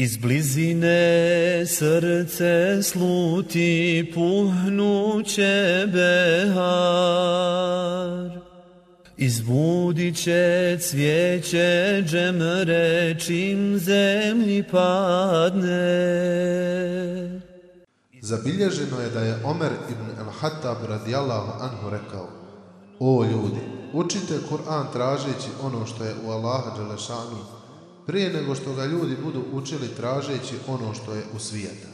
Iz blizine srce sluti puhnuće behar. Izbudit će cvijeće džemre čim zemlji padne. Zabilježeno je da je Omer ibn al-Hattab radijallahu anhu rekao O ljudi, učite Kur'an tražeći ono što je u Allaha Đelešanu prije nego što ga ljudi budu učili tražeći ono što je u svijeta.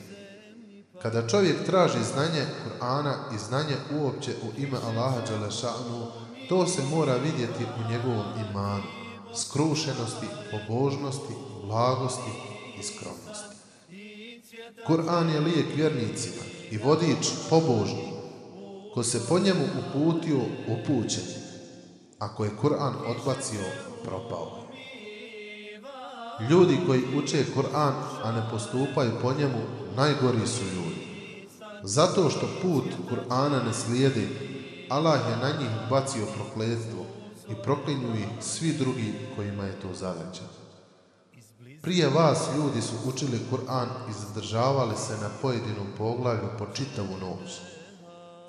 Kada čovjek traži znanje Kur'ana i znanje uopće u ime Allaha Đalešanu, to se mora vidjeti u njegovom imanu, skrušenosti, pobožnosti, blagosti i skromnosti. Kur'an je lijek vjernicima i vodič pobožni, ko se po njemu uputio, upućen. Ako je Kur'an odbacio, propao. Ljudi koji uče Kur'an, a ne postupaju po njemu, najgori su ljudi. Zato što put Kur'ana ne slijedi, Allah je na njih bacio prokletstvo i proklinju ih svi drugi kojima je to zadaća. Prije vas ljudi su učili Kur'an i zadržavali se na pojedinom poglavlju po čitavu noć.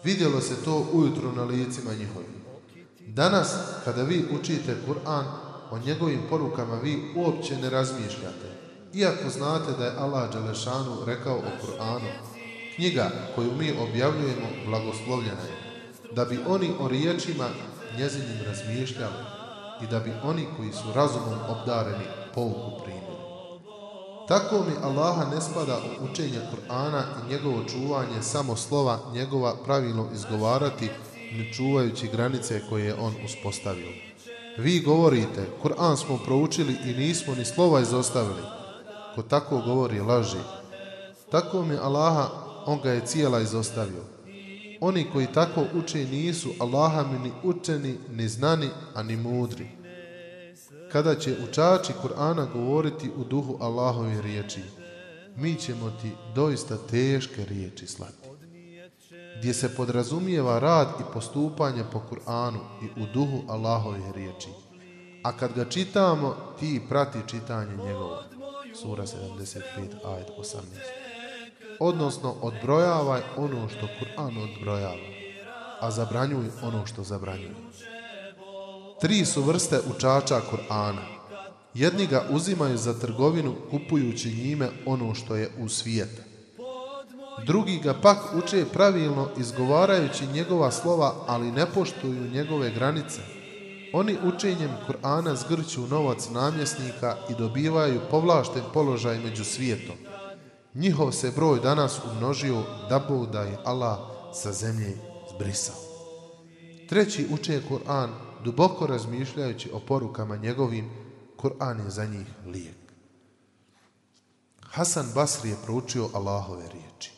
Vidjelo se to ujutru na licima njihovim. Danas, kada vi učite Kur'an, o njegovim porukama vi uopće ne razmišljate. Iako znate da je Allah Đelešanu rekao o Kur'anu, knjiga koju mi objavljujemo blagoslovljena je da bi oni o riječima njezinim razmišljali i da bi oni koji su razumom obdareni pouku primili. Tako mi Allaha ne spada u učenje Kur'ana i njegovo čuvanje samo slova njegova pravilno izgovarati ne čuvajući granice koje je on uspostavio. Vi govorite, Kur'an smo proučili i nismo ni slova izostavili. Ko tako govori, laži. Tako mi Allaha, on ga je cijela izostavio. Oni koji tako uče nisu Allaha mi ni učeni, ni znani, a ni mudri. Kada će učači Kur'ana govoriti u duhu Allahove riječi, mi ćemo ti doista teške riječi slati. Gdje se podrazumijeva rad i postupanje po Kur'anu i u duhu Allahove riječi. A kad ga čitamo, ti prati čitanje njegovo. Sura 75, ajd 18 odnosno odbrojavaj ono što Kur'an odbrojava, a zabranjuj ono što zabranjuje. Tri su vrste učača Kur'ana. Jedni ga uzimaju za trgovinu kupujući njime ono što je u svijetu. Drugi ga pak uče pravilno izgovarajući njegova slova, ali ne poštuju njegove granice. Oni učenjem Kur'ana zgrću novac namjesnika i dobivaju povlašten položaj među svijetom njihov se broj danas umnožio da Bog da je Allah sa zemlje zbrisao. Treći uče Kur'an, duboko razmišljajući o porukama njegovim, Kur'an je za njih lijek. Hasan Basri je proučio Allahove riječi.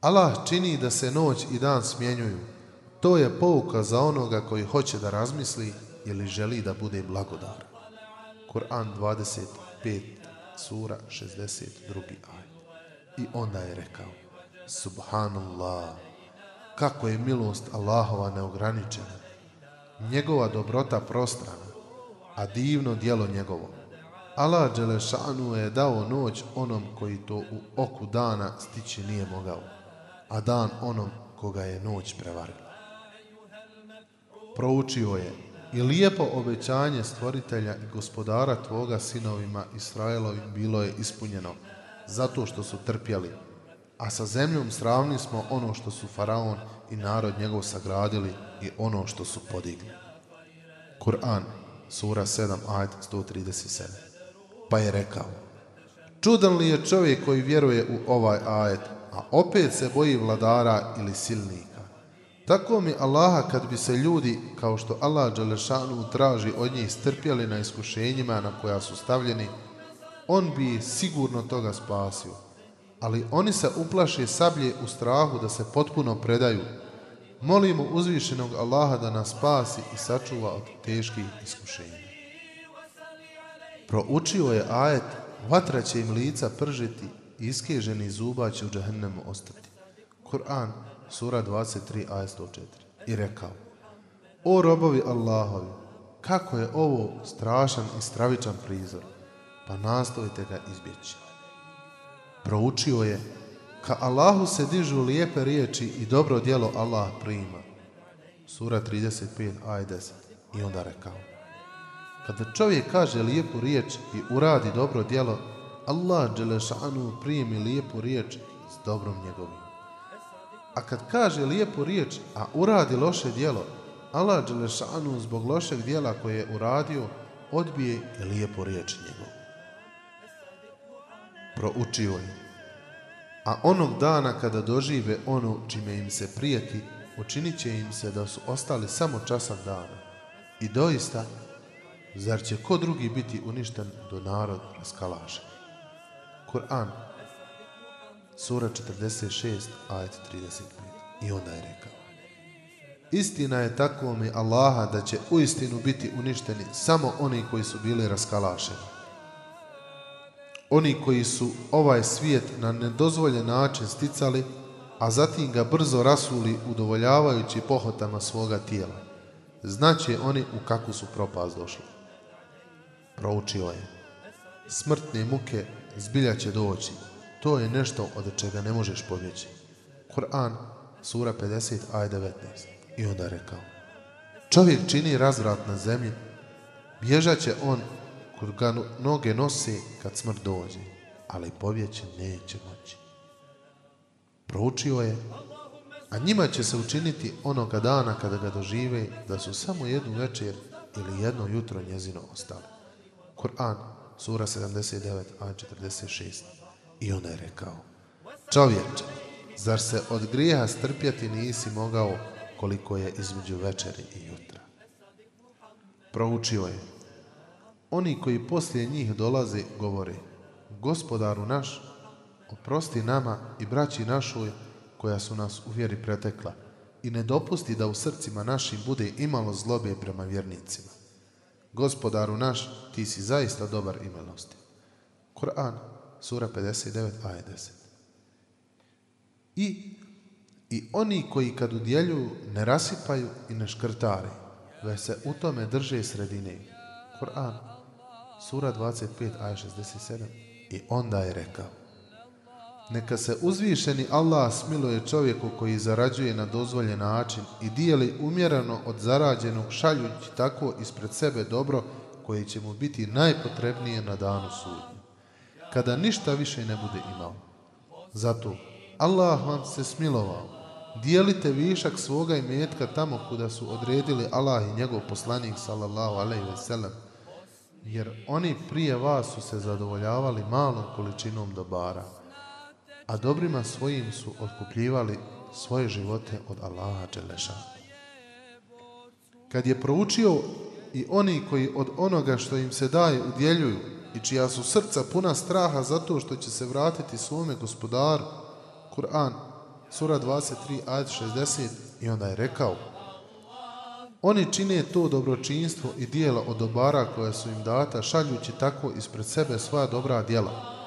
Allah čini da se noć i dan smjenjuju. To je pouka za onoga koji hoće da razmisli ili želi da bude blagodar. Kur'an 25, sura 62. aj. I onda je rekao, Subhanallah, kako je milost Allahova neograničena, njegova dobrota prostrana, a divno dijelo njegovo. Allah Đelešanu je dao noć onom koji to u oku dana stići nije mogao, a dan onom koga je noć prevarila. Proučio je i lijepo obećanje stvoritelja i gospodara tvoga sinovima Israelovim bilo je ispunjeno, zato što su trpjeli, a sa zemljom sravni smo ono što su faraon i narod njegov sagradili i ono što su podigli. Kur'an, sura 7, ajd 137. Pa je rekao, čudan li je čovjek koji vjeruje u ovaj ajet, a opet se boji vladara ili silnika. Tako mi Allaha kad bi se ljudi, kao što Allah Đelešanu traži od njih, strpjeli na iskušenjima na koja su stavljeni, on bi sigurno toga spasio. Ali oni se uplaše sablje u strahu da se potpuno predaju. Molimo uzvišenog Allaha da nas spasi i sačuva od teških iskušenja. Proučio je ajet, vatra će im lica pržiti iskeženi zuba će u džahennemu ostati. Kur'an, sura 23, aja 104. I rekao, O robovi Allahovi, kako je ovo strašan i stravičan prizor pa nastojite ga izbjeći. Proučio je, ka Allahu se dižu lijepe riječi i dobro djelo Allah prima. Sura 35, aja 10. I onda rekao, kada čovjek kaže lijepu riječ i uradi dobro djelo, Allah Đelešanu primi lijepu riječ s dobrom njegovim. A kad kaže lijepu riječ, a uradi loše djelo, Allah Đelešanu zbog lošeg djela koje je uradio, odbije i lijepu riječ njegovu. Proučio je. A onog dana kada dožive ono čime im se prijeti, učinit će im se da su ostali samo časan dana. I doista, zar će ko drugi biti uništen do narod raskalaše? Kur'an, sura 46, ajet 35. I onda je rekao, Istina je tako mi Allaha da će u istinu biti uništeni samo oni koji su bili raskalašeni. Oni koji su ovaj svijet na nedozvoljen način sticali, a zatim ga brzo rasuli udovoljavajući pohotama svoga tijela. Znaće oni u kakvu su propast došli. Proučio je. Smrtne muke zbilja će doći. To je nešto od čega ne možeš pobjeći. Kur'an, sura 50, aj 19. I onda rekao, čovjek čini razvrat na zemlji, bježat će on kod ga noge nosi kad smrt dođe, ali pobjeći neće moći. Proučio je, a njima će se učiniti onoga dana kada ga dožive da su samo jednu večer ili jedno jutro njezino ostali. Kur'an, sura 79, a 46. I on je rekao, čovječe, zar se od grijeha strpjeti nisi mogao koliko je između večeri i jutra. Proučio je. Oni koji poslije njih dolaze govore, gospodaru naš, oprosti nama i braći našoj koja su nas u vjeri pretekla i ne dopusti da u srcima našim bude imalo zlobe prema vjernicima. Gospodaru naš, ti si zaista dobar i milosti. Kur'an, sura 59, aj 10. I I oni koji kad udjeljuju ne rasipaju i ne škrtare, već se u tome drže sredine. Kur'an, sura 25, aj 67. I onda je rekao, neka se uzvišeni Allah smiluje čovjeku koji zarađuje na dozvoljen način i dijeli umjereno od zarađenog šaljući tako ispred sebe dobro koje će mu biti najpotrebnije na danu sudnju. Kada ništa više ne bude imao. Zato Allah vam se smilovao dijelite višak svoga imetka tamo kuda su odredili Allah i njegov poslanik sallallahu alejhi ve sellem jer oni prije vas su se zadovoljavali malom količinom dobara a dobrima svojim su otkupljivali svoje živote od Allaha Đeleša. kad je proučio i oni koji od onoga što im se daje udjeljuju i čija su srca puna straha zato što će se vratiti svome gospodaru Kur'an sura 23, ajed 60, i onda je rekao, Oni čine to dobročinstvo i dijela od dobara koje su im data, šaljući tako ispred sebe svoja dobra djela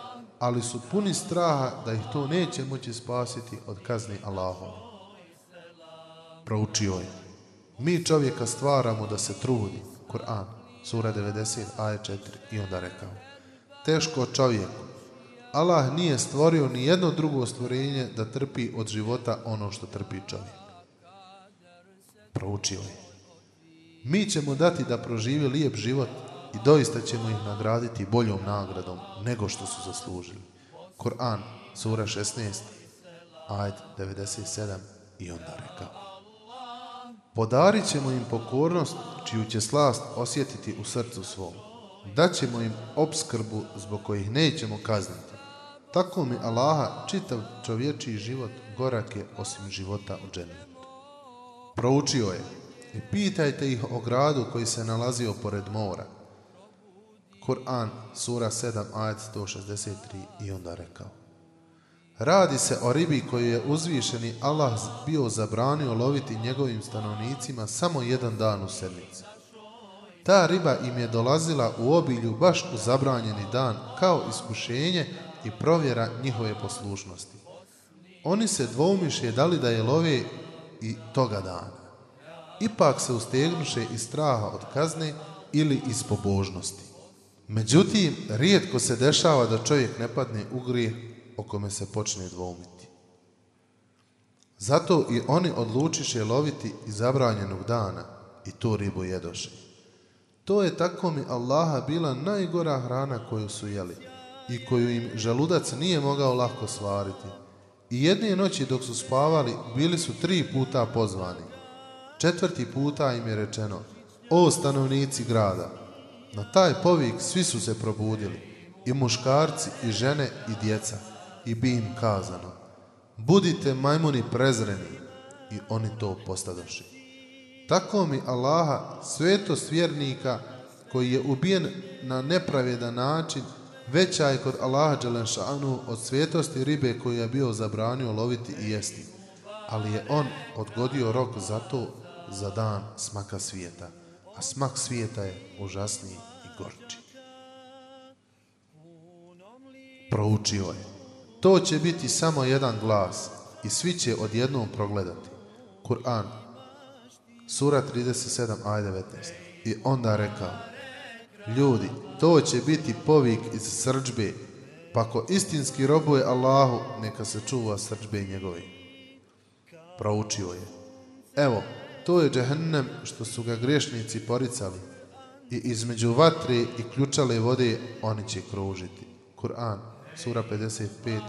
ali su puni straha da ih to neće moći spasiti od kazni Allahom. Proučio je. Mi čovjeka stvaramo da se trudi. Kur'an, sura 90, aje 4, i onda rekao. Teško čovjeku, Allah nije stvorio ni jedno drugo stvorenje da trpi od života ono što trpi čovjek. Proučio je. Mi ćemo dati da proživi lijep život i doista ćemo ih nagraditi boljom nagradom nego što su zaslužili. Koran, sura 16, ajd 97 i onda rekao. Podarit ćemo im pokornost čiju će slast osjetiti u srcu svom. Daćemo im obskrbu zbog kojih nećemo kazniti. Tako mi Allaha čitav čovječiji život gorak je osim života u džennetu. Proučio je i pitajte ih o gradu koji se nalazio pored mora. Kur'an, sura 7, ajet 163 i onda rekao. Radi se o ribi koju je uzvišeni Allah bio zabranio loviti njegovim stanovnicima samo jedan dan u sedmici. Ta riba im je dolazila u obilju baš u zabranjeni dan kao iskušenje i provjera njihove poslušnosti. Oni se dvoumiše da li da je love i toga dana. Ipak se ustegnuše iz straha od kazne ili iz pobožnosti. Međutim, rijetko se dešava da čovjek ne padne u grije, o kome se počne dvoumiti. Zato i oni odlučiše loviti iz zabranjenog dana i tu ribu jedoše. To je tako mi Allaha bila najgora hrana koju su jeli i koju im želudac nije mogao lako svariti. I jedne noći dok su spavali, bili su tri puta pozvani. Četvrti puta im je rečeno, o stanovnici grada. Na taj povik svi su se probudili, i muškarci, i žene, i djeca, i bi im kazano, budite majmuni prezreni, i oni to postadoši. Tako mi Allaha, svetost vjernika, koji je ubijen na nepravedan način, veća je kod Allaha Đelenšanu od svetosti ribe koju je bio zabranio loviti i jesti. Ali je on odgodio rok za to za dan smaka svijeta. A smak svijeta je užasniji i gorči. Proučio je. To će biti samo jedan glas i svi će odjednom progledati. Kur'an, sura 37, aj 19. I onda rekao, Ljudi, to će biti povik iz srđbe, pa ko istinski robuje Allahu, neka se čuva srđbe njegove. Proučio je. Evo, to je džehennem što su ga grešnici poricali i između vatre i ključale vode oni će kružiti. Kur'an, sura 55,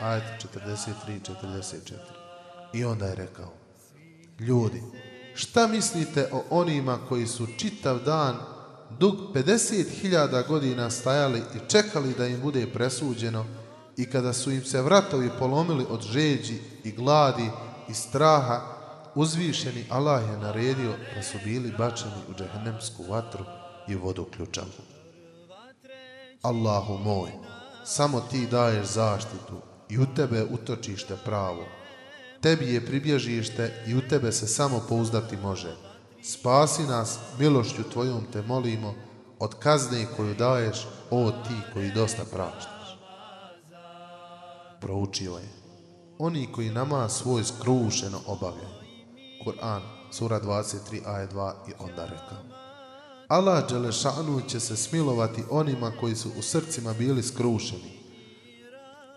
ajet 43-44. I onda je rekao, ljudi, šta mislite o onima koji su čitav dan dug 50.000 godina stajali i čekali da im bude presuđeno i kada su im se vratovi polomili od žeđi i gladi i straha, uzvišeni Allah je naredio da su bili bačeni u džehennemsku vatru i vodu ključavu. Allahu moj, samo ti daješ zaštitu i u tebe utočište pravo. Tebi je pribježište i u tebe se samo pouzdati može. Spasi nas milošću Tvojom te molimo od kazne koju daješ, o Ti koji dosta praštaš. Proučio je. Oni koji nama svoj skrušeno obavljaju. Kur'an, sura 23, aje 2 i onda rekao. Allah Đelešanu će se smilovati onima koji su u srcima bili skrušeni,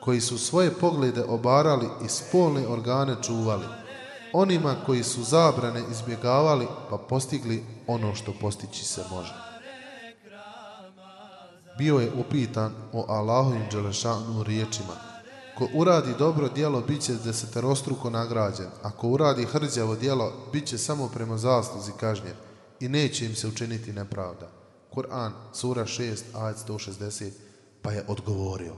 koji su svoje poglede obarali i spolne organe čuvali, onima koji su zabrane izbjegavali pa postigli ono što postići se može. Bio je upitan o Allahovim Đelešanu riječima. Ko uradi dobro dijelo, bit će deseterostruko nagrađen. Ako uradi hrđavo dijelo, bit će samo prema zasluzi kažnjen i neće im se učiniti nepravda. Kur'an, sura 6, ajet 160, pa je odgovorio.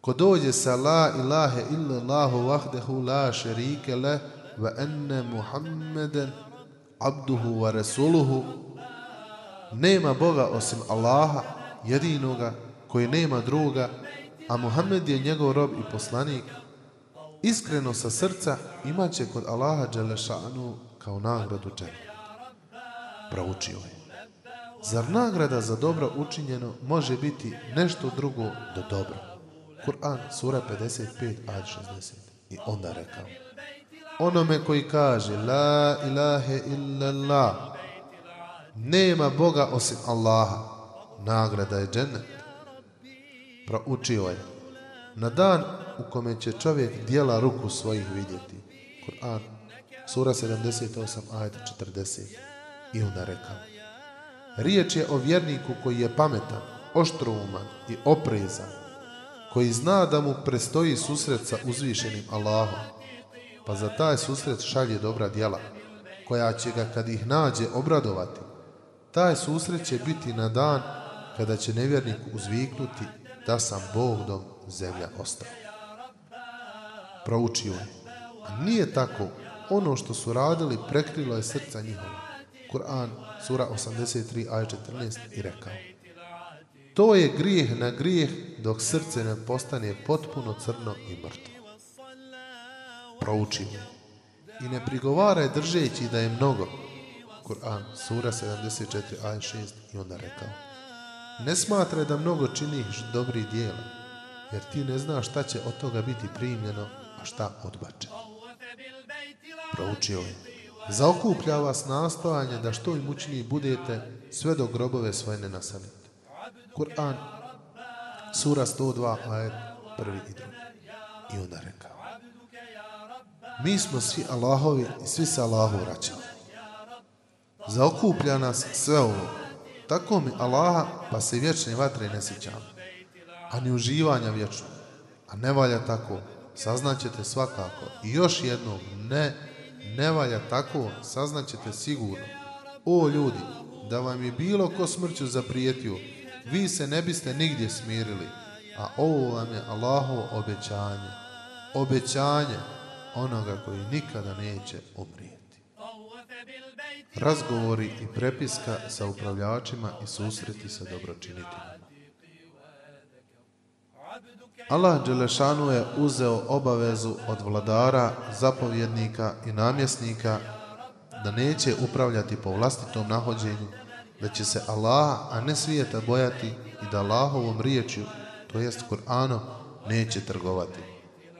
Ko dođe sa la ilahe illa Allahu vahdehu la šerike leh, ve enne Muhammeden abduhu wa resuluhu nema Boga osim Allaha jedinoga koji nema druga a Muhammed je njegov rob i poslanik. Iskreno sa srca imaće kod Allaha Đelešanu kao nagradu džene. Proučio je. Zar nagrada za dobro učinjeno može biti nešto drugo do dobro? Kur'an, sura 55, ad 60. I onda rekao onome koji kaže La ilahe illallah Nema Boga osim Allaha. Nagrada je džennet. Proučio je. Na dan u kome će čovjek dijela ruku svojih vidjeti. Kur'an Sura 78, ajta 40 I onda rekao Riječ je o vjerniku koji je pametan, oštrouman i oprezan, koji zna da mu prestoji susret sa uzvišenim Allahom, pa za taj susret šalje dobra djela, koja će ga kad ih nađe obradovati. Taj susret će biti na dan kada će nevjernik uzviknuti da sam Bogdom zemlja ostao. Proučio je. A nije tako. Ono što su radili prekrilo je srca njihova. Kur'an, sura 83, aj 14 i rekao. To je grijeh na grijeh dok srce ne postane potpuno crno i mrtvo proučio. I ne prigovaraj držeći da je mnogo. Kur'an, sura 74, aj 6 i onda rekao. Ne smatraj da mnogo činiš dobri dijela, jer ti ne znaš šta će od toga biti primljeno, a šta odbačeno. Proučio je. Zaokuplja vas nastojanje da što imućniji budete sve do grobove svoje ne nasanite. Kur'an, sura 102, aj prvi i drugi. I onda rekao, mi smo svi Allahovi i svi se Allahu vraćamo. Zaokuplja nas sve ovo. Tako mi Allaha, pa se vječne vatre ne sjećam, A ni uživanja vječno. A ne valja tako, saznaćete svakako. I još jednom, ne, ne valja tako, saznaćete sigurno. O ljudi, da vam je bilo ko smrću zaprijetio, vi se ne biste nigdje smirili, a ovo vam je Allahovo obećanje. Obećanje onoga koji nikada neće umriti. Razgovori i prepiska sa upravljačima i susreti sa dobročiniteljima. Allah Đelešanu je uzeo obavezu od vladara, zapovjednika i namjesnika da neće upravljati po vlastitom nahođenju, da će se Allah, a ne svijeta bojati i da Allahovom riječju, to jest Kur'anom, neće trgovati.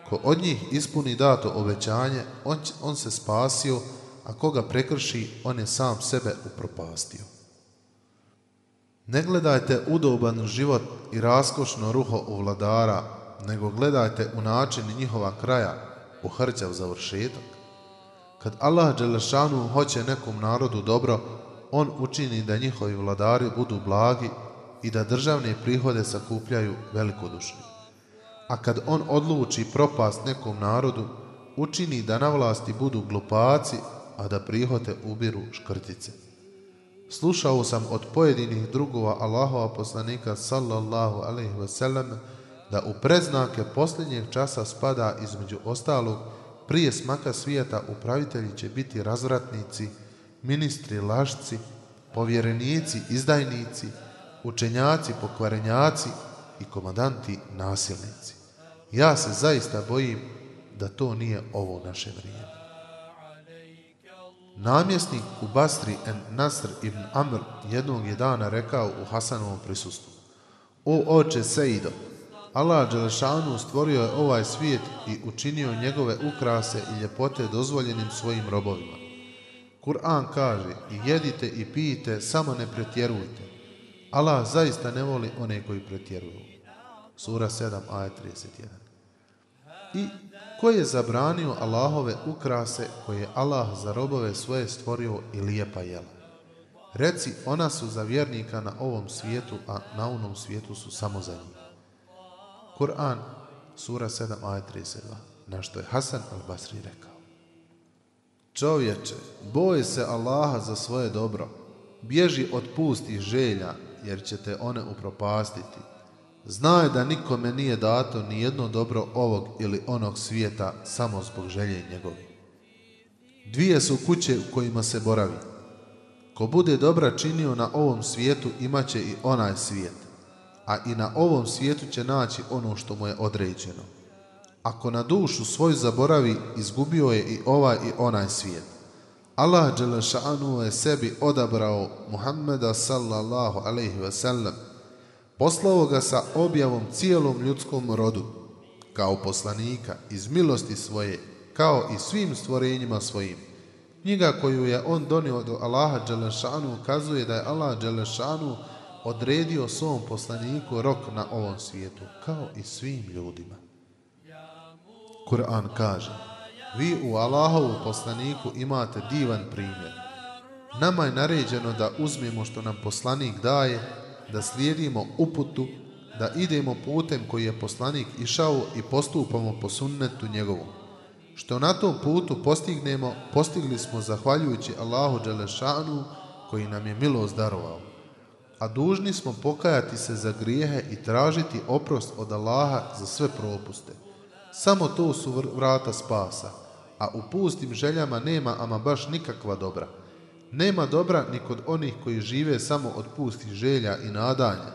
Ko od njih ispuni dato obećanje, on, on se spasio, a koga prekrši, on je sam sebe upropastio. Ne gledajte udoban život i raskošno ruho u vladara, nego gledajte u način njihova kraja, u hrćav završetak. Kad Allah Đelešanu hoće nekom narodu dobro, on učini da njihovi vladari budu blagi i da državne prihode sakupljaju velikodušni. A kad on odluči propast nekom narodu, učini da na vlasti budu glupaci, a da prihote ubiru škrtice. Slušao sam od pojedinih drugova Allahova poslanika sallallahu alaihi ve sellem da u predznake posljednjeg časa spada između ostalog prije smaka svijeta upravitelji će biti razvratnici, ministri lašci, povjerenici, izdajnici, učenjaci, pokvarenjaci i komandanti nasilnici. Ja se zaista bojim da to nije ovo naše vrijeme. Namjesnik u Basri en Nasr ibn Amr jednog je dana rekao u Hasanovom prisustvu O oče Seido, Allah Đelešanu stvorio je ovaj svijet i učinio njegove ukrase i ljepote dozvoljenim svojim robovima. Kur'an kaže i jedite i pijite, samo ne pretjerujte. Allah zaista ne voli one koji pretjeruju. Sura 7, ajet 31. I ko je zabranio Allahove ukrase koje je Allah za robove svoje stvorio i lijepa jela? Reci, ona su za vjernika na ovom svijetu, a na onom svijetu su samo za njih. Kur'an, sura 7, aj 32, na što je Hasan al-Basri rekao. Čovječe, boj se Allaha za svoje dobro, bježi od pustih želja, jer će te one upropastiti. Znaj da nikome nije dato ni jedno dobro ovog ili onog svijeta samo zbog želje njegovi. Dvije su kuće u kojima se boravi. Ko bude dobra činio na ovom svijetu, imaće i onaj svijet a i na ovom svijetu će naći ono što mu je određeno. Ako na dušu svoju zaboravi, izgubio je i ovaj i onaj svijet. Allah Đelešanu je sebi odabrao Muhammeda sallallahu alaihi ve sellem, poslao ga sa objavom cijelom ljudskom rodu, kao poslanika iz milosti svoje, kao i svim stvorenjima svojim. Knjiga koju je on donio do Allaha Đelešanu ukazuje da je Allah Đelešanu odredio svom poslaniku rok na ovom svijetu, kao i svim ljudima. Kur'an kaže, vi u Allahovu poslaniku imate divan primjer. Nama je naređeno da uzmemo što nam poslanik daje, da slijedimo uputu, da idemo putem koji je poslanik išao i postupamo po sunnetu njegovom. Što na tom putu postignemo, postigli smo zahvaljujući Allahu Đelešanu koji nam je milost darovao a dužni smo pokajati se za grijehe i tražiti oprost od Allaha za sve propuste. Samo to su vrata spasa, a u pustim željama nema ama baš nikakva dobra. Nema dobra ni kod onih koji žive samo od pustih želja i nadanja.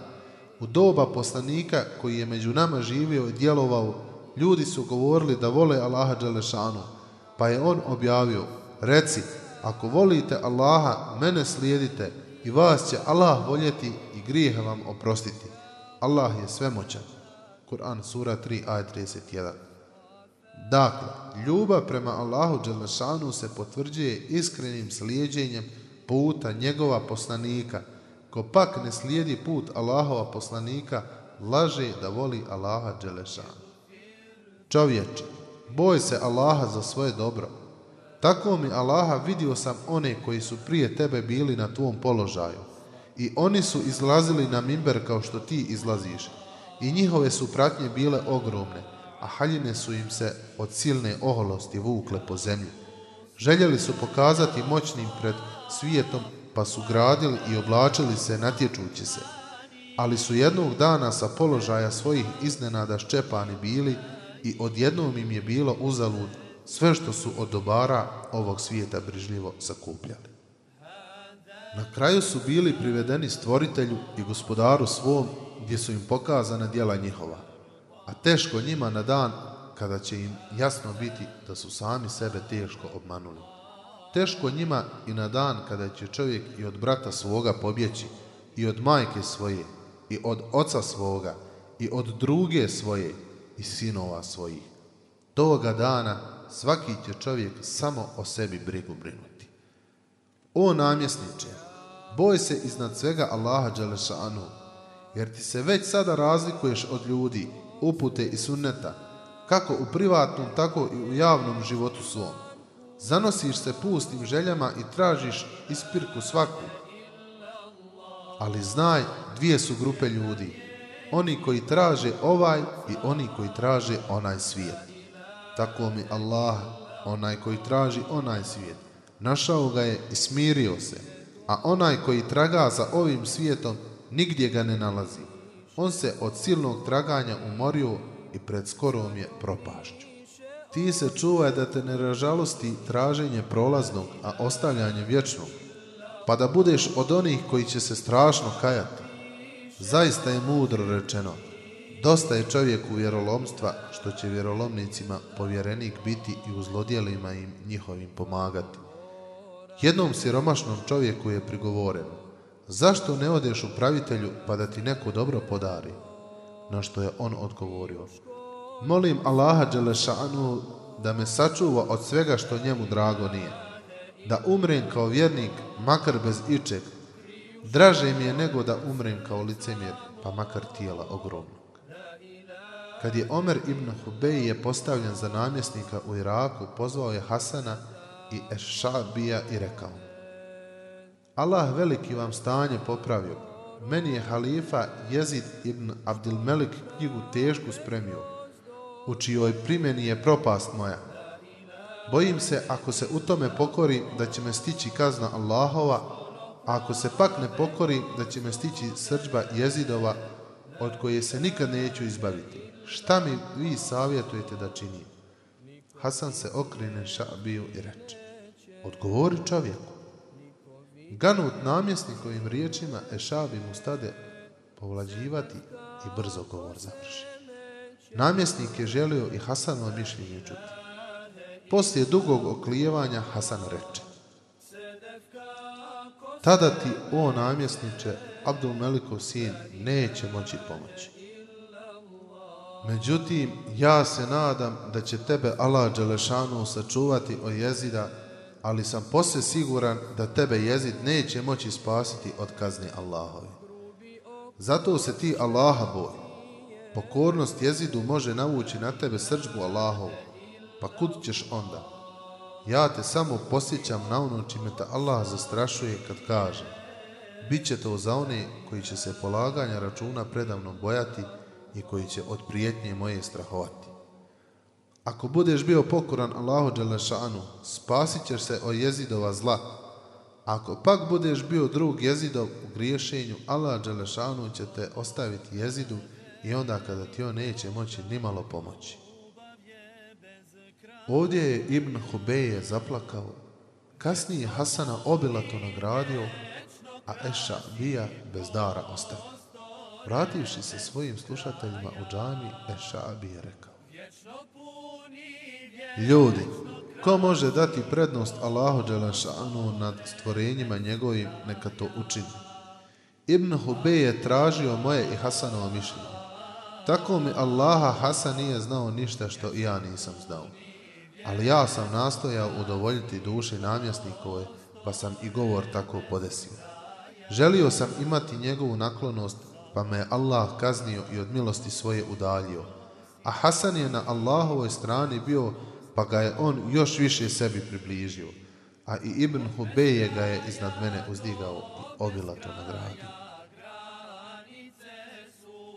U doba poslanika koji je među nama živio i djelovao, ljudi su govorili da vole Allaha Đelešanu, pa je on objavio, reci, ako volite Allaha, mene slijedite, i vas će Allah voljeti i grijeha vam oprostiti. Allah je svemoćan. Kur'an sura 3 aj 31. Dakle, ljubav prema Allahu Đelešanu se potvrđuje iskrenim slijedjenjem puta njegova poslanika. Ko pak ne slijedi put Allahova poslanika, laže da voli Allaha Đelešanu. Čovječe, boj se Allaha za svoje dobro. Tako mi Allaha vidio sam one koji su prije tebe bili na tvom položaju. I oni su izlazili na mimber kao što ti izlaziš. I njihove su pratnje bile ogromne, a haljine su im se od silne oholosti vukle po zemlji. Željeli su pokazati moćnim pred svijetom, pa su gradili i oblačili se natječući se. Ali su jednog dana sa položaja svojih iznenada ščepani bili i odjednom im je bilo uzalud sve što su od dobara ovog svijeta brižljivo sakupljali. Na kraju su bili privedeni stvoritelju i gospodaru svom gdje su im pokazane djela njihova, a teško njima na dan kada će im jasno biti da su sami sebe teško obmanuli. Teško njima i na dan kada će čovjek i od brata svoga pobjeći, i od majke svoje, i od oca svoga, i od druge svoje, i sinova svojih. Toga dana svaki će čovjek samo o sebi brigu brinuti. O namjesniče, boj se iznad svega Allaha Đelešanu, jer ti se već sada razlikuješ od ljudi, upute i sunneta, kako u privatnom, tako i u javnom životu svom. Zanosiš se pustim željama i tražiš ispirku svaku. Ali znaj, dvije su grupe ljudi. Oni koji traže ovaj i oni koji traže onaj svijet. Tako mi Allah, onaj koji traži onaj svijet, našao ga je i smirio se. A onaj koji traga za ovim svijetom, nigdje ga ne nalazi. On se od silnog traganja umorio i pred skorom je propašću. Ti se čuvaj da te ne ražalosti traženje prolaznog, a ostavljanje vječnog, pa da budeš od onih koji će se strašno kajati. Zaista je mudro rečeno, dosta je čovjeku vjerolomstva što će vjerolomnicima povjerenik biti i u zlodjelima im njihovim pomagati. Jednom siromašnom čovjeku je prigovoreno, zašto ne odeš upravitelju pa da ti neko dobro podari? Na što je on odgovorio, molim Allaha Đelešanu da me sačuva od svega što njemu drago nije. Da umrem kao vjernik, makar bez ičeg, draže mi je nego da umrem kao licemjer, pa makar tijela ogromnog. Kad je Omer ibn Hubeji je postavljen za namjesnika u Iraku, pozvao je Hasana i Ešabija i rekao Allah veliki vam stanje popravio. Meni je halifa Jezid ibn Abdilmelik knjigu tešku spremio, u čijoj primjeni je propast moja. Bojim se, ako se u tome pokori, da će me stići kazna Allahova, a ako se pak ne pokori, da će me stići srđba jezidova, od koje se nikad neću izbaviti. Šta mi vi savjetujete da činim? Hasan se okrene šabiju i reče, odgovori čovjeku. Ganut namjesnikovim riječima Ešabi mu stade povlađivati i brzo govor završi. Namjesnik je želio i Hasanovo mišljenje čuti. Poslije dugog oklijevanja Hasan reče Tada ti, o namjesniče, Abdul Melikov sin neće moći pomoći. Međutim, ja se nadam da će tebe Allah Đelešanu sačuvati od jezida, ali sam posve siguran da tebe jezid neće moći spasiti od kazni Allahove. Zato se ti Allaha boj. Pokornost jezidu može navući na tebe srđbu Allahovu, pa kud ćeš onda? Ja te samo posjećam na ono čime te Allah zastrašuje kad kaže Biće to za one koji će se polaganja računa predavno bojati i koji će od prijetnje moje strahovati. Ako budeš bio pokoran Allahu Đelešanu, spasit ćeš se od jezidova zla. Ako pak budeš bio drug jezidov u griješenju, Allah Đelešanu će te ostaviti jezidu i onda kada ti on neće moći nimalo pomoći. Ovdje je Ibn Hubeje zaplakao, kasnije Hasana obilato nagradio, a Eša bija bez dara ostavio. Vrativši se svojim slušateljima u džami, Eša bija rekao. Ljudi, ko može dati prednost Allahu Đelešanu nad stvorenjima njegovim, neka to učini. Ibn Hubeje tražio moje i Hasanovo mišljenje. Tako mi Allaha Hasan nije znao ništa što i ja nisam znao. Ali ja sam nastojao udovoljiti duši namjesnikove, pa sam i govor tako podesio. Želio sam imati njegovu naklonost, pa me Allah kaznio i od milosti svoje udaljio. a Hasan je na Allahovoj strani bio, pa ga je on još više sebi približio, a i Ibn Hubeje ga je iznad mene uzdigao i obilato nagradio.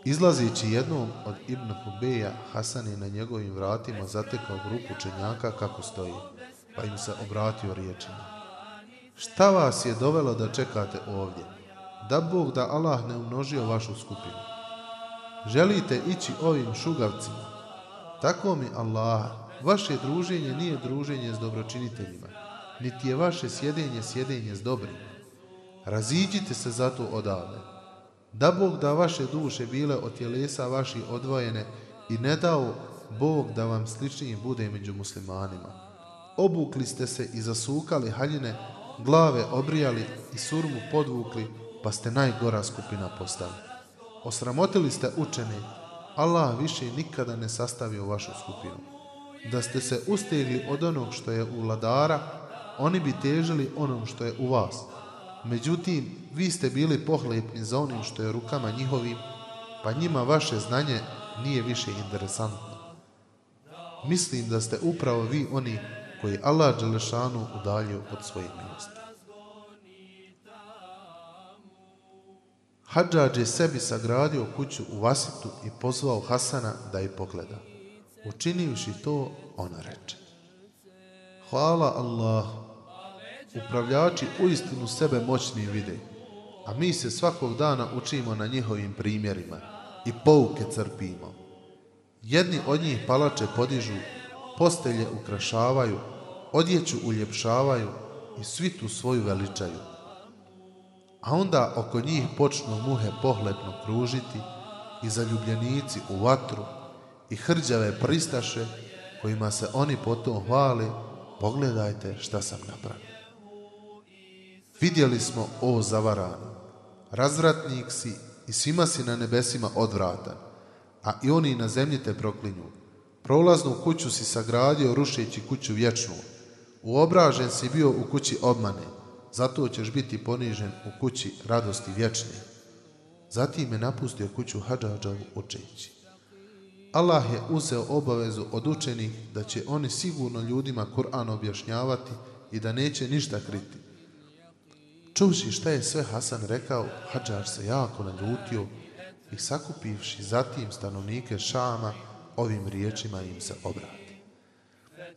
Izlazići jednom od Ibn Hubeja, Hasan je na njegovim vratima zatekao grupu učenjaka kako stoji, pa im se obratio riječima. Šta vas je dovelo da čekate ovdje? Da Bog da Allah ne umnožio vašu skupinu. Želite ići ovim šugavcima? Tako mi Allah, vaše druženje nije druženje s dobročiniteljima, niti je vaše sjedenje sjedenje s dobrim. Raziđite se zato odavde. Da Bog da vaše duše bile od tjelesa vaši odvojene i ne dao Bog da vam sličniji bude među muslimanima. Obukli ste se i zasukali haljine glave obrijali i surmu podvukli, pa ste najgora skupina postali. Osramotili ste učeni, Allah više nikada ne sastavio vašu skupinu. Da ste se ustegli od onog što je u vladara, oni bi težili onom što je u vas. Međutim, vi ste bili pohlepni za onim što je rukama njihovim, pa njima vaše znanje nije više interesantno. Mislim da ste upravo vi oni koji Allah Đelešanu udalju od svoje milosti. Hadžađ je sebi sagradio kuću u Vasitu i pozvao Hasana da je pogleda. Učinivši to, ona reče. Hvala Allah, upravljači u istinu sebe moćni vide, a mi se svakog dana učimo na njihovim primjerima i pouke crpimo. Jedni od njih palače podižu, postelje ukrašavaju, odjeću uljepšavaju i svitu svoju veličaju. A onda oko njih počnu muhe pohlepno kružiti i zaljubljenici u vatru i hrđave pristaše kojima se oni potom hvali, pogledajte šta sam napravio. Vidjeli smo, o zavaran, razvratnik si i svima si na nebesima odvratan, a i oni na zemlji te proklinju. Prolaznu kuću si sagradio rušeći kuću vječnu, Uobražen si bio u kući obmane, zato ćeš biti ponižen u kući radosti vječne. Zatim je napustio kuću Hadžađavu učeći. Allah je uzeo obavezu od učenih da će oni sigurno ljudima Kur'an objašnjavati i da neće ništa kriti. Čuvši šta je sve Hasan rekao, Hadžar se jako naljutio i sakupivši zatim stanovnike Šama, ovim riječima im se obrati.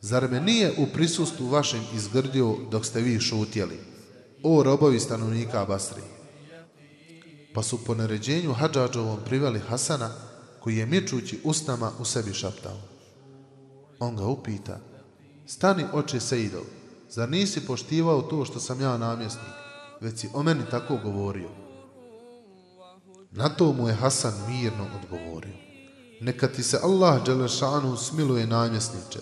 Zar me nije u prisustvu vašem izgrdio dok ste vi šutjeli? O robovi stanovnika Basri. Pa su po naređenju Hadžađovom priveli Hasana, koji je mičući ustama u sebi šaptao. On ga upita, stani oče Seidov, zar nisi poštivao to što sam ja namjesnik, već si o meni tako govorio? Na to mu je Hasan mirno odgovorio. Neka ti se Allah Đelešanu smiluje namjesniče,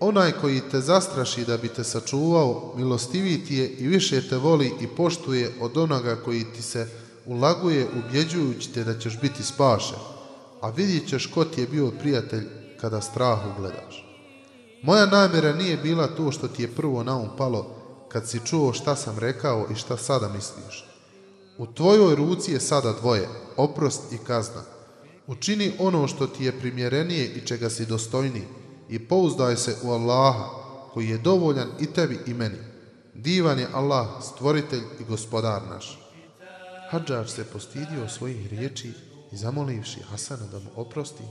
Onaj koji te zastraši da bi te sačuvao, milostiviji ti je i više te voli i poštuje od onoga koji ti se ulaguje ubjeđujući te da ćeš biti spašen, a vidjet ćeš ko ti je bio prijatelj kada strahu gledaš. Moja namjera nije bila to što ti je prvo na um palo kad si čuo šta sam rekao i šta sada misliš. U tvojoj ruci je sada dvoje, oprost i kazna. Učini ono što ti je primjerenije i čega si dostojniji i pouzdaj se u Allaha koji je dovoljan i tebi i meni. Divan je Allah, stvoritelj i gospodar naš. Hadžar se postidio svojih riječi i zamolivši Hasana da mu oprosti,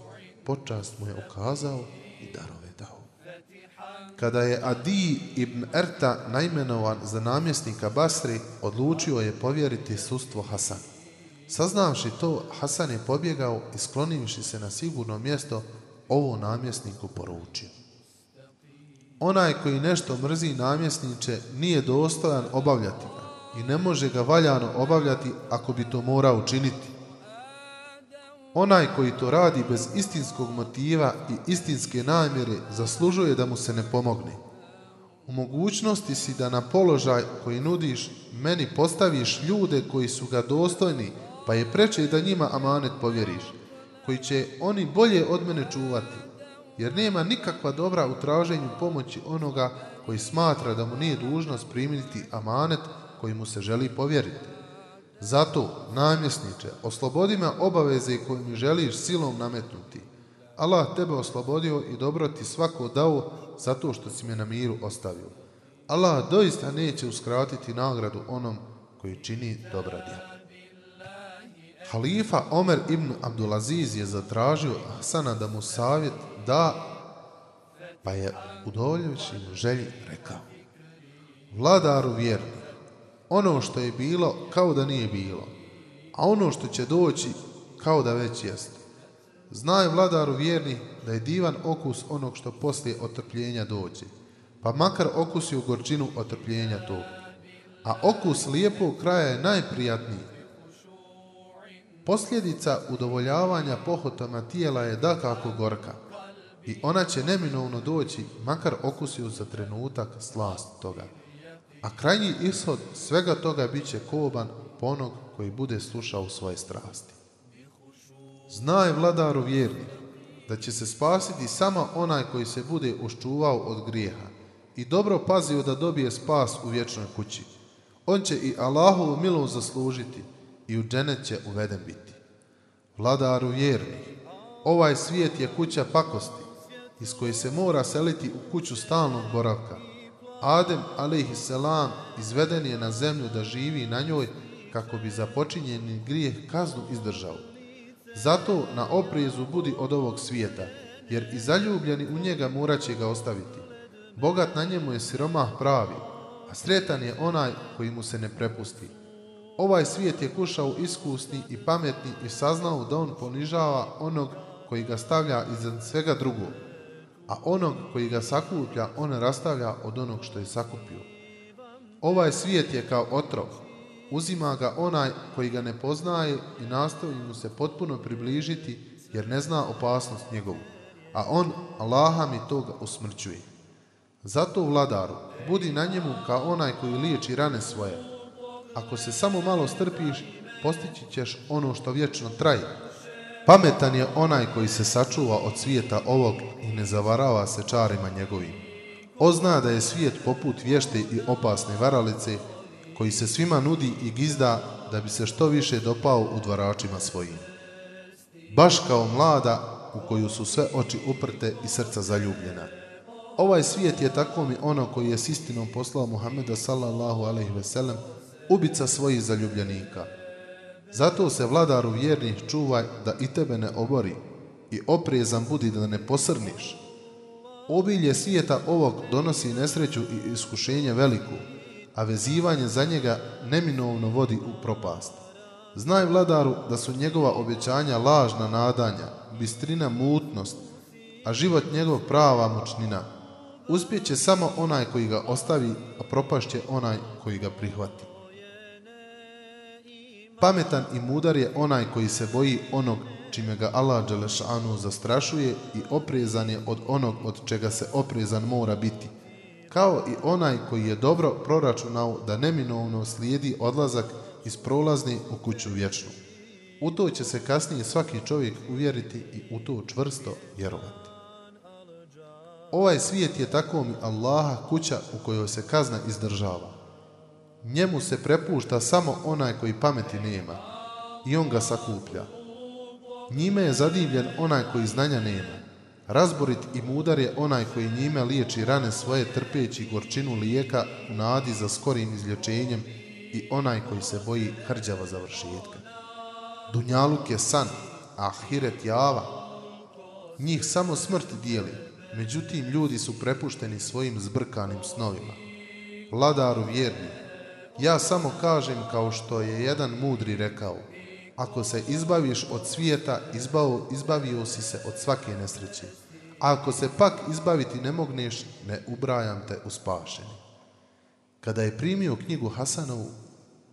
počast mu je ukazao i darove dao. Kada je Adi ibn Erta najmenovan za namjesnika Basri, odlučio je povjeriti sustvo Hasan. Saznavši to, Hasan je pobjegao i sklonivši se na sigurno mjesto ovo namjesniku poručio. Onaj koji nešto mrzi namjesniče nije dostojan obavljati ga i ne može ga valjano obavljati ako bi to morao učiniti. Onaj koji to radi bez istinskog motiva i istinske namjere zaslužuje da mu se ne pomogne. U mogućnosti si da na položaj koji nudiš meni postaviš ljude koji su ga dostojni, pa je preče da njima amanet povjeriš koji će oni bolje od mene čuvati, jer nema nikakva dobra u traženju pomoći onoga koji smatra da mu nije dužnost primiti amanet koji mu se želi povjeriti. Zato, namjesniče, oslobodi me obaveze koje mi želiš silom nametnuti. Allah tebe oslobodio i dobro ti svako dao zato što si me na miru ostavio. Allah doista neće uskratiti nagradu onom koji čini dobra djela. Halifa Omer ibn Abdulaziz je zatražio Hasana da mu savjet da, pa je udovoljujući mu želji rekao Vladaru vjerni, ono što je bilo kao da nije bilo, a ono što će doći kao da već jest. Znaj vladaru vjerni da je divan okus onog što poslije otrpljenja dođe, pa makar okusio gorčinu otrpljenja tog. A okus lijepog kraja je najprijatniji. Posljedica udovoljavanja pohotama tijela je dakako gorka i ona će neminovno doći, makar okusi za trenutak slast toga. A krajnji ishod svega toga bit će koban ponog koji bude slušao svoje strasti. Znaj vladaru vjerni da će se spasiti samo onaj koji se bude oščuvao od grijeha i dobro pazio da dobije spas u vječnoj kući. On će i Allahovu milost zaslužiti i u dženet će uveden biti. Vladaru vjerni, ovaj svijet je kuća pakosti iz koje se mora seliti u kuću stalnog boravka. Adem, a.s. izveden je na zemlju da živi na njoj kako bi za počinjeni grijeh kaznu izdržao. Zato na oprezu budi od ovog svijeta, jer i zaljubljeni u njega morat će ga ostaviti. Bogat na njemu je siromah pravi, a sretan je onaj koji mu se ne prepusti. Ovaj svijet je kušao iskusni i pametni i saznao da on ponižava onog koji ga stavlja iznad svega drugog, a onog koji ga sakuplja on rastavlja od onog što je sakupio. Ovaj svijet je kao otrov, uzima ga onaj koji ga ne poznaje i nastoji mu se potpuno približiti jer ne zna opasnost njegovu, a on Allaha mi toga usmrćuje. Zato vladaru, budi na njemu kao onaj koji liječi rane svoje. Ako se samo malo strpiš, postići ćeš ono što vječno traje. Pametan je onaj koji se sačuva od svijeta ovog i ne zavarava se čarima njegovim. Ozna da je svijet poput vješte i opasne varalice, koji se svima nudi i gizda da bi se što više dopao u dvaračima svojim. Baš kao mlada u koju su sve oči uprte i srca zaljubljena. Ovaj svijet je tako mi ono koji je s istinom poslao Muhammeda sallallahu alaihi ve sellem ubica svojih zaljubljenika. Zato se vladaru vjernih čuvaj da i tebe ne obori i oprezan budi da ne posrniš. Obilje svijeta ovog donosi nesreću i iskušenje veliku, a vezivanje za njega neminovno vodi u propast. Znaj vladaru da su njegova obećanja lažna nadanja, bistrina mutnost, a život njegov prava mučnina. Uspjeće samo onaj koji ga ostavi, a propašće onaj koji ga prihvati. Pametan i mudar je onaj koji se boji onog čime ga Allah Đelešanu zastrašuje i oprezan je od onog od čega se oprezan mora biti – kao i onaj koji je dobro proračunao da neminovno slijedi odlazak iz prolazni u kuću vječnu. U to će se kasnije svaki čovjek uvjeriti i u to čvrsto vjerovati. Ovaj svijet je tako mi Allaha kuća u kojoj se kazna izdržava. Njemu se prepušta samo onaj koji pameti nema i on ga sakuplja. Njime je zadivljen onaj koji znanja nema Razborit i mudar je onaj koji njime liječi rane svoje trpeći gorčinu lijeka u nadi za skorim izlječenjem i onaj koji se boji hrđava završetka. Dunjaluk je san, a ahiret java. Njih samo smrt dijeli, međutim ljudi su prepušteni svojim zbrkanim snovima. Vladaru vjerni, ja samo kažem kao što je jedan mudri rekao, ako se izbaviš od svijeta, izbavio, izbavio si se od svake nesreće. A ako se pak izbaviti ne mogneš, ne ubrajam te u spašeni. Kada je primio knjigu Hasanovu,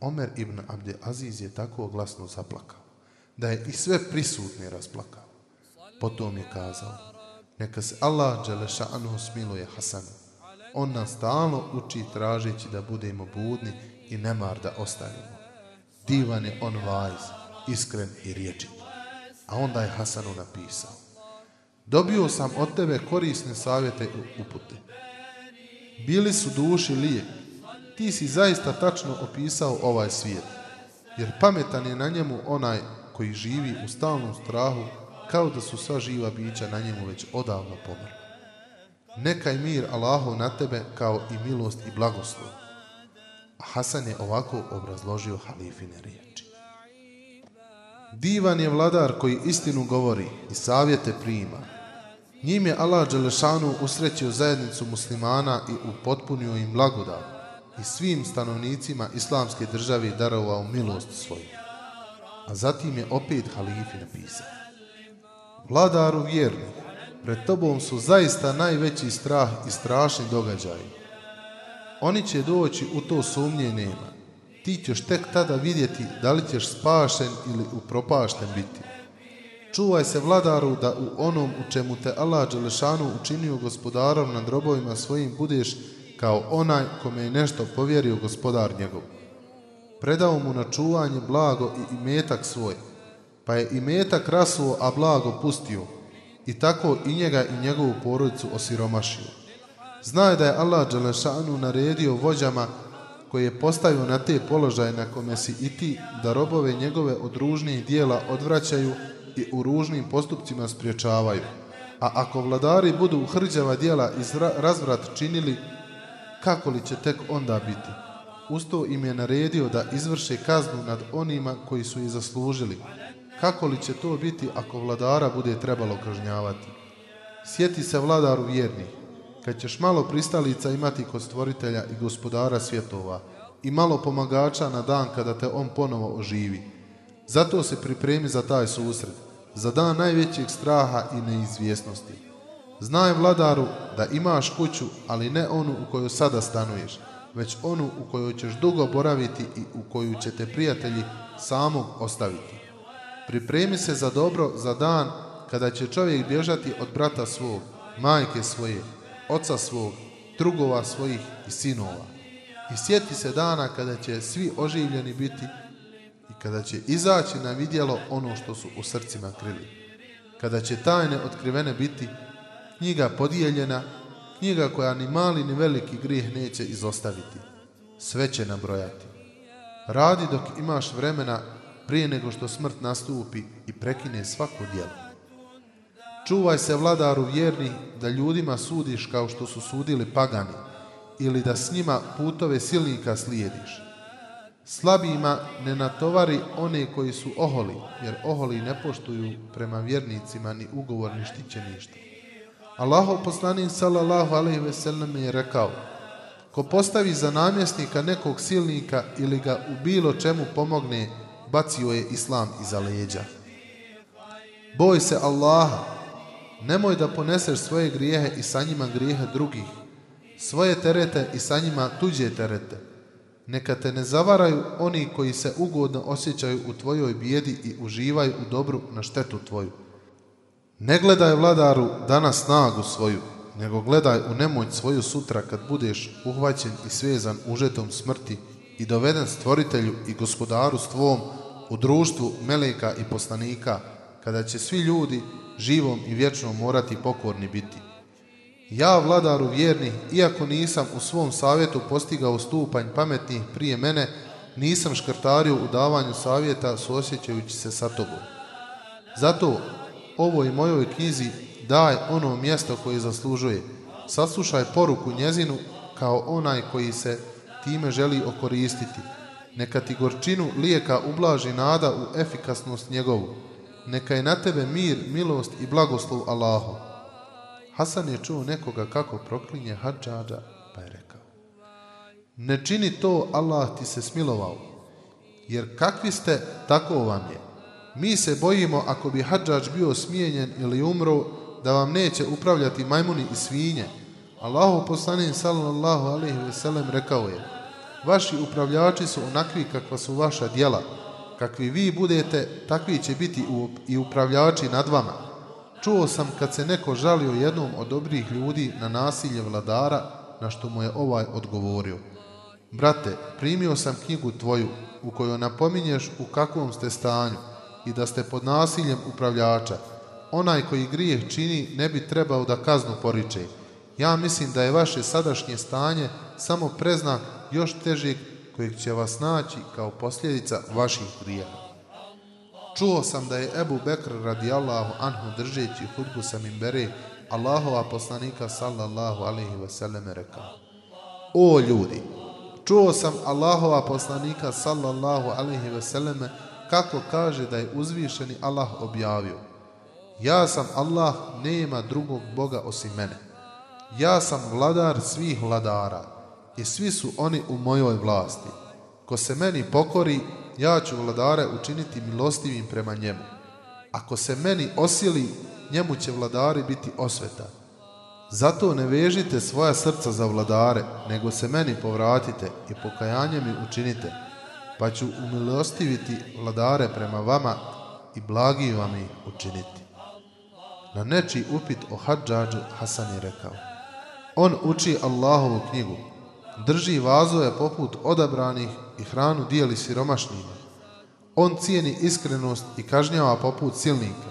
Omer ibn Abde Aziz je tako glasno zaplakao, da je i sve prisutne rasplakao. Potom je kazao, neka se Allah Đelešanu smiluje Hasanu. On nas stalno uči tražeći da budemo budni i nemar da ostavimo. Divan je on vajz, iskren i riječit. A onda je Hasanu napisao, Dobio sam od tebe korisne savjete i upute. Bili su duši lijek. Ti si zaista tačno opisao ovaj svijet. Jer pametan je na njemu onaj koji živi u stalnom strahu kao da su sva živa bića na njemu već odavno pomrla. Nekaj mir Allahov na tebe kao i milost i blagoslov. A Hasan je ovako obrazložio halifine riječi. Divan je vladar koji istinu govori i savjete prima. Njim je Allah Đelešanu usrećio zajednicu muslimana i upotpunio im blagodat i svim stanovnicima islamske države darovao milost svoju. A zatim je opet halifi napisao. Vladaru vjerniku, pred tobom su zaista najveći strah i strašni događaji. Oni će doći u to sumnje nema. Ti ćeš tek tada vidjeti da li ćeš spašen ili upropašten biti. Čuvaj se vladaru da u onom u čemu te Allah Đelešanu učinio gospodarom nad robovima svojim budeš kao onaj kome je nešto povjerio gospodar njegov. Predao mu na čuvanje blago i imetak svoj, pa je imetak rasuo, a blago pustio, i tako i njega i njegovu porodicu osiromašio. Znaj da je Allah Đelešanu naredio vođama koji je postavio na te položaje na kome si i ti da robove njegove od ružnijih dijela odvraćaju i u ružnim postupcima spriječavaju. A ako vladari budu hrđava dijela iz razvrat činili, kako li će tek onda biti? Usto im je naredio da izvrše kaznu nad onima koji su i zaslužili. Kako li će to biti ako vladara bude trebalo kažnjavati? Sjeti se vladaru vjerni, kad ćeš malo pristalica imati kod stvoritelja i gospodara svjetova i malo pomagača na dan kada te on ponovo oživi. Zato se pripremi za taj susret, za dan najvećeg straha i neizvjesnosti. Znaj vladaru da imaš kuću, ali ne onu u kojoj sada stanuješ, već onu u kojoj ćeš dugo boraviti i u koju će te prijatelji samog ostaviti. Pripremi se za dobro za dan kada će čovjek bježati od brata svog, majke svoje, oca svog, drugova svojih i sinova. I sjeti se dana kada će svi oživljeni biti i kada će izaći na vidjelo ono što su u srcima krili. Kada će tajne otkrivene biti, knjiga podijeljena, knjiga koja ni mali ni veliki grijeh neće izostaviti. Sve će nabrojati. Radi dok imaš vremena prije nego što smrt nastupi i prekine svako djelo. Čuvaj se vladaru vjerni da ljudima sudiš kao što su sudili pagani ili da s njima putove silnika slijediš. Slabima ne natovari one koji su oholi, jer oholi ne poštuju prema vjernicima ni ugovor ni štićeništa. Allahov poslanik sallallahu alejhi ve sellem je rekao: Ko postavi za namjesnika nekog silnika ili ga u bilo čemu pomogne, bacio je islam iza leđa. Boj se Allaha, nemoj da poneseš svoje grijehe i sa njima grijehe drugih, svoje terete i sa njima tuđe terete. Neka te ne zavaraju oni koji se ugodno osjećaju u tvojoj bijedi i uživaju u dobru na štetu tvoju. Ne gledaj vladaru danas snagu svoju, nego gledaj u nemoć svoju sutra kad budeš uhvaćen i svezan užetom smrti i doveden stvoritelju i gospodaru stvom u društvu meleka i poslanika, kada će svi ljudi živom i vječnom morati pokorni biti. Ja, vladaru vjerni, iako nisam u svom savjetu postigao stupanj pametnih prije mene, nisam škrtario u davanju savjeta suosjećajući se sa tobom. Zato ovoj mojoj knjizi daj ono mjesto koje zaslužuje. Saslušaj poruku njezinu kao onaj koji se time želi okoristiti. Neka ti gorčinu lijeka ublaži nada u efikasnost njegovu. Neka je na tebe mir, milost i blagoslov Allahu. Hasan je čuo nekoga kako proklinje hađađa, pa je rekao. Ne čini to, Allah ti se smilovao, jer kakvi ste, tako vam je. Mi se bojimo ako bi hađađ bio smijenjen ili umro, da vam neće upravljati majmuni i svinje. Allahu poslanin sallallahu alaihi ve sellem rekao je, vaši upravljači su onakvi kakva su vaša dijela, kakvi vi budete, takvi će biti i upravljači nad vama. Čuo sam kad se neko žalio jednom od dobrih ljudi na nasilje vladara, na što mu je ovaj odgovorio. Brate, primio sam knjigu tvoju, u kojoj napominješ u kakvom ste stanju i da ste pod nasiljem upravljača. Onaj koji grijeh čini ne bi trebao da kaznu poriče. Ja mislim da je vaše sadašnje stanje samo preznak još težeg kojeg će vas naći kao posljedica vaših grijeha. Čuo sam da je Ebu Bekr radijallahu anhu držeći hudbu sa mimbere Allahova poslanika sallallahu alaihi ve selleme rekao O ljudi, čuo sam Allahova poslanika sallallahu alaihi ve selleme kako kaže da je uzvišeni Allah objavio Ja sam Allah, nema drugog Boga osim mene. Ja sam vladar svih vladara i svi su oni u mojoj vlasti. Ko se meni pokori, ja ću vladare učiniti milostivim prema njemu. Ako se meni osili, njemu će vladari biti osveta. Zato ne vežite svoja srca za vladare, nego se meni povratite i pokajanje mi učinite, pa ću umilostiviti vladare prema vama i blagi vam ih učiniti. Na nečiji upit o hađađu Hasan je rekao On uči Allahovu knjigu, drži vazove poput odabranih i hranu dijeli siromašnjima. On cijeni iskrenost i kažnjava poput silnika.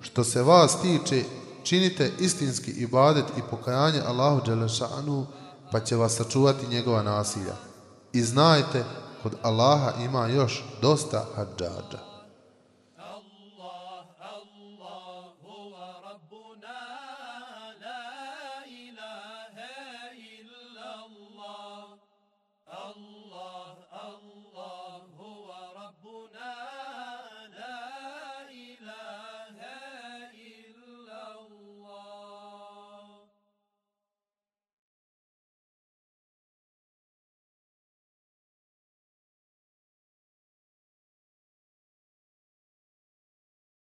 Što se vas tiče, činite istinski ibadet i pokajanje Allahu Đelešanu, pa će vas sačuvati njegova nasilja. I znajte, kod Allaha ima još dosta hađađa.